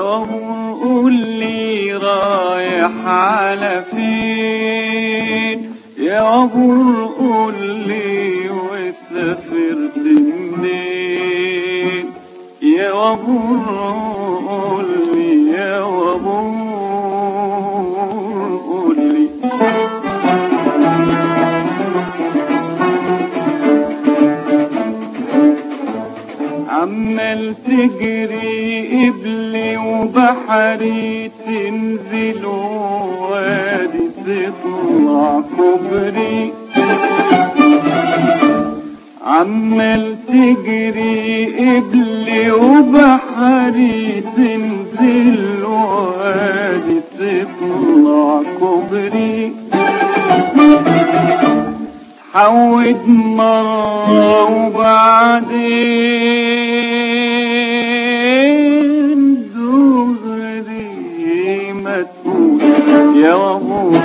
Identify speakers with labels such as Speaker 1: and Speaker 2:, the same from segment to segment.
Speaker 1: وهو قولي رايح على فين؟ يا غور قولي وسافرت منين؟ يا غور قولي وبحري تنزل وادي تطلع كوبري عمال تجري قبلي وبحري تنزل وادي تطلع كوبري حود مرة وبعدين يا غمور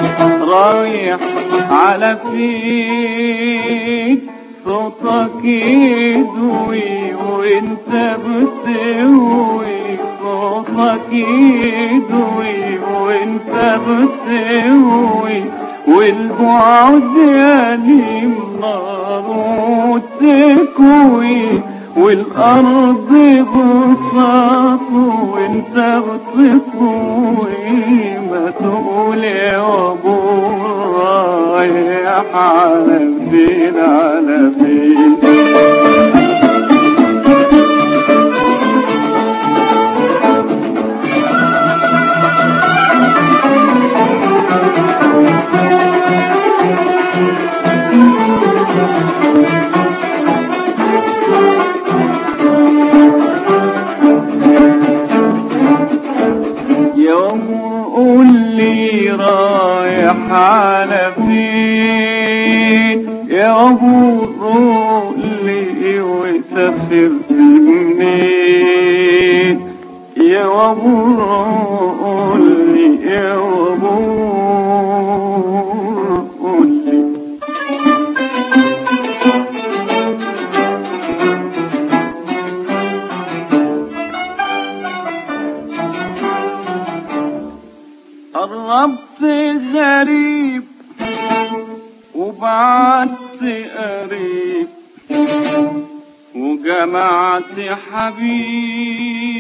Speaker 1: رايح على فيك صوتك يدوي وانت بتهوي. صوتك يدوي وانت بتهوي. والبعد يليم نار وتكوي. والأرض بساط وانت بتطوي ما تقول يا أبو رايح على فين؟ على فين؟ فين يا ابو لي وسافرت منين يا ابو قربت غريب وبعدت قريب وجمعت حبيب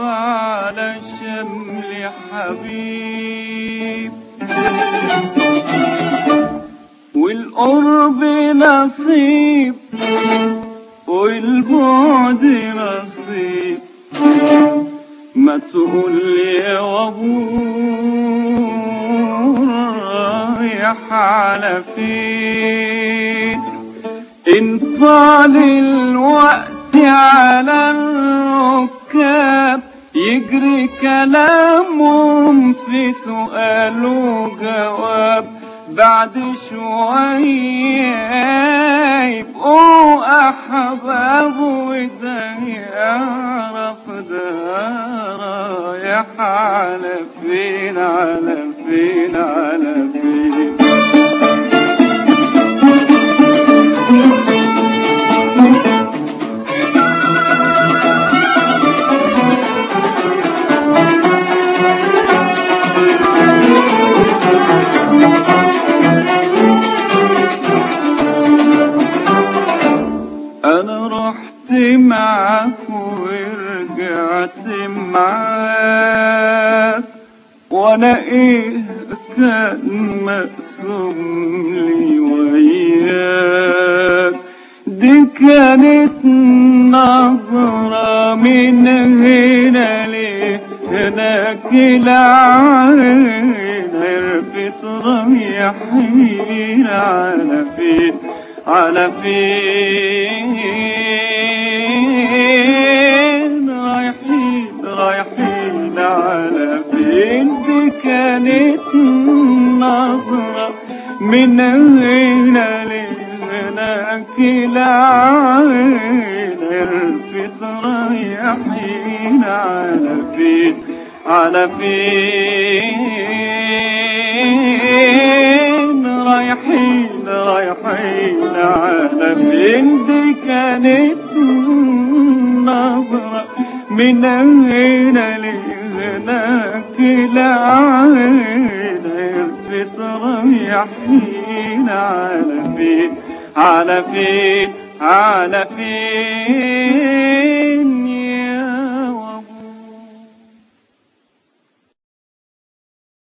Speaker 1: على شمل حبيب والقرب نصيب والبعد نصيب ما تقول لي يا غبور فين ان طال الوقت على الركاب. يجري كلامهم في سؤال وجواب. بعد شوية يبقوا أحباب وده يعرف ده رايح على فين على فين على فين معاك ورجعت معاك. وأنا إيه كان مقسوم لي وياك دي كانت نظرة من هنا ليه هناك العين عرفت رايحين على فين على فين من هنا لهناك العين عرفت رايحين على فين على فين رايحين رايحين على فين دي كانت نظرة من هنا لهناك هناك عرفت رايحين على فين على فين على فين